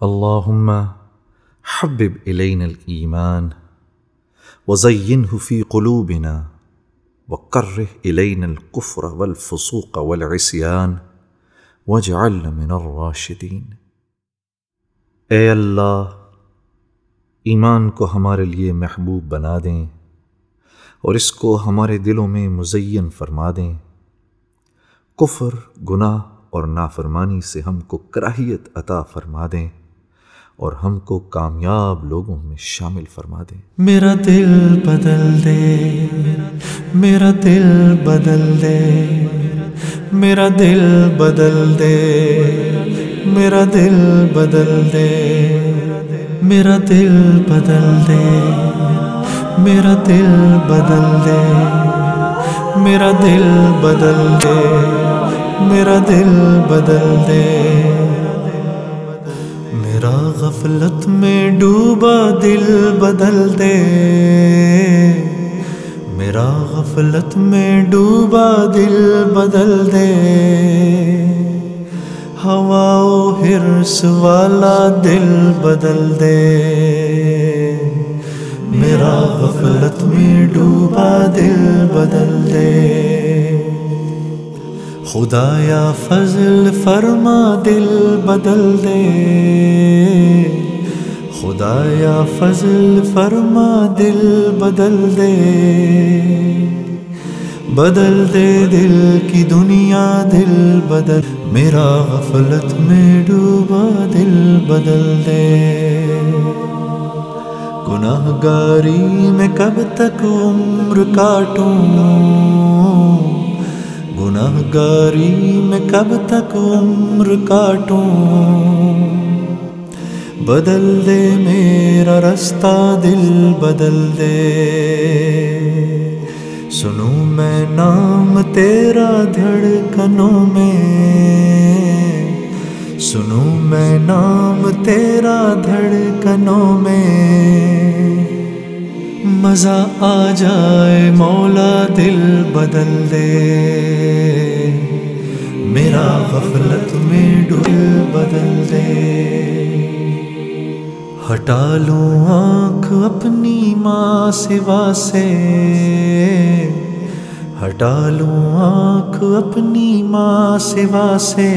اللهم حبب الينا الايمان وزينه في قلوبنا وكره الينا الكفر والفسوق والعصيان واجعلنا من الراشدين اے اللہ، ایمان کو ہمارے لیے محبوب بنا دیں اور اس کو ہمارے دلوں میں مزین فرما دیں۔ کفر، گناہ اور نافرمانی سے ہم کو کراہیت عطا فرما دیں۔ اور ہم کو کامیاب لوگوں میں شامل فرما دیں۔ میرا دل بدل دے، میرا دل بدل دے، میرا دل بدل دے، میرا دل بدل دے، میرا دل بدل دے، میرا دل بدل دے، میرا دل بدل دے، میرا دل بدل دے۔ غفلت میں ڈوبا دل بدل دے میرا غفلت میں ڈوبا دل بدل دے ہوا ہرس والا دل بدل دے میرا غفلت میں ڈوبا دل بدل دے خدایا فضل فرما، دل بدل دے۔ خدایا فضل فرما، دل بدل دے۔ بدل دے دل کی دنیا، دل بدل۔ میرا غفلت میں ڈوبا، دل بدل دے۔ گناہ گاری میں کب تک عمر کاٹوں؟ گناہ گاری میں کب تک عمر کاٹوں؟ بدل دے میرا رستہ، دل بدل دے۔ سنوں میں نام تیرا دھڑکنوں میں۔ سنوں میں نام تیرا دھڑکنوں میں۔ مزہ آ جائے، مولا دل بدل دے۔ میرا غفلت میں ڈل بدل دے۔ ہٹا لوں آنکھ اپنی ماں سوا سے۔ ہٹا لوں آنکھ اپنی ماں سوا سے۔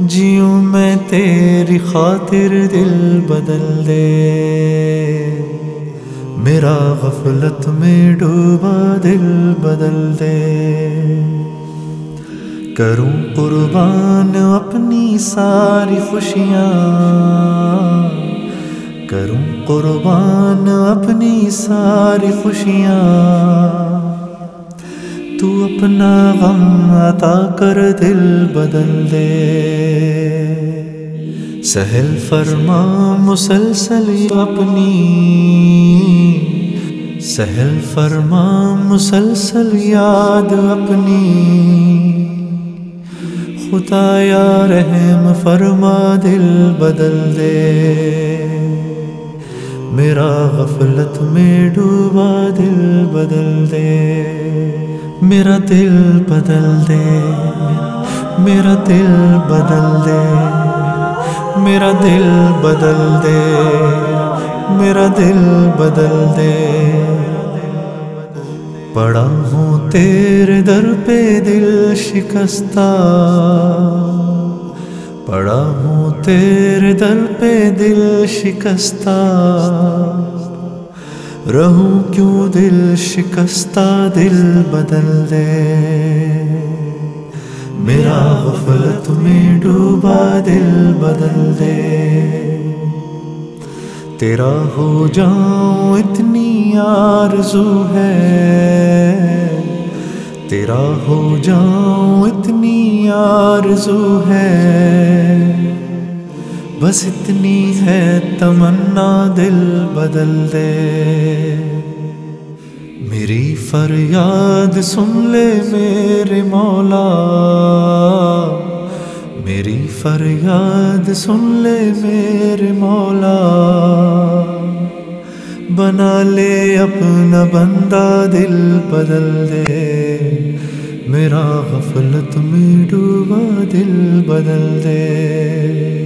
جیوں میں تیری خاطر دل بدل دے۔ میرا غفلت میں ڈوبا دل بدل دے۔ کروں قربان اپنی ساری خوشیاں۔ کروں قربان اپنی ساری خوشیاں۔ تو اپنا غم عطا کر دل بدل دے سہل فرما مسلسل اپنی سہل فرما مسلسل یاد اپنی خدایا رحم فرما دل بدل دے میرا غفلت میں ڈوبا دل بدل دے میرا دل بدل دے، میرا دل بدل دے، میرا دل بدل دے، میرا دل بدل دے۔ پڑا ہوں تیرے در پہ دل شکستہ، پڑا ہوں تیرے در پہ دل شکستہ۔ رہوں کیوں دل شکستہ دل بدل دے؟ میرا غفلت میں ڈوبا دل بدل دے۔ تیرا ہو جاؤں اتنی آرزو ہے۔ تیرا ہو جاؤں اتنی آرزو ہے۔ بس اتنی ہے تمنا دل بدل دے۔ میری فریاد سن لے میرے مولا۔ میری فریاد سن لے میرے مولا۔ بنا لے اپنا بندہ دل بدل دے۔ میرا غفلت میں ڈوبا دل بدل دے۔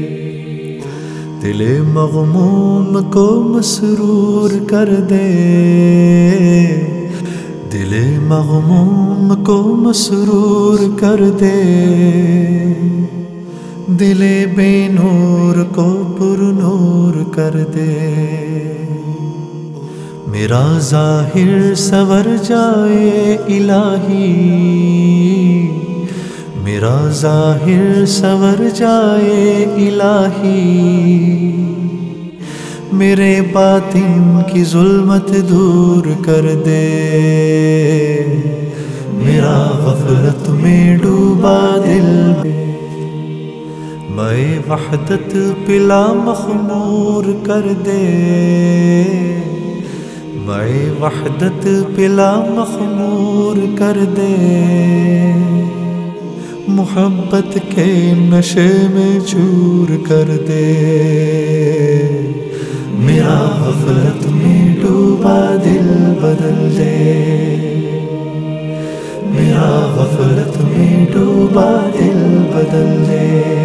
دل مغموم کو مسرور کر دے۔ دل مغموم کو مسرور کر دے۔ دل بے نور کو پر نور کر دے۔ میرا ظاہر سور جائے الہی۔ میرا ظاہر سور جائے الہی۔ میرے باطن کی ظلمت دور کر دے۔ میرا غفلت میں ڈوبا دل۔ میں وحدت پلا مخمور کر دے۔ میں وحدت پلا مخمور کر دے۔ محبت کے نشے میں چور کر دے۔ میرا غفلت میں ڈوبا دل بدل دے۔ میرا غفلت میں ڈوبا دل بدل دے۔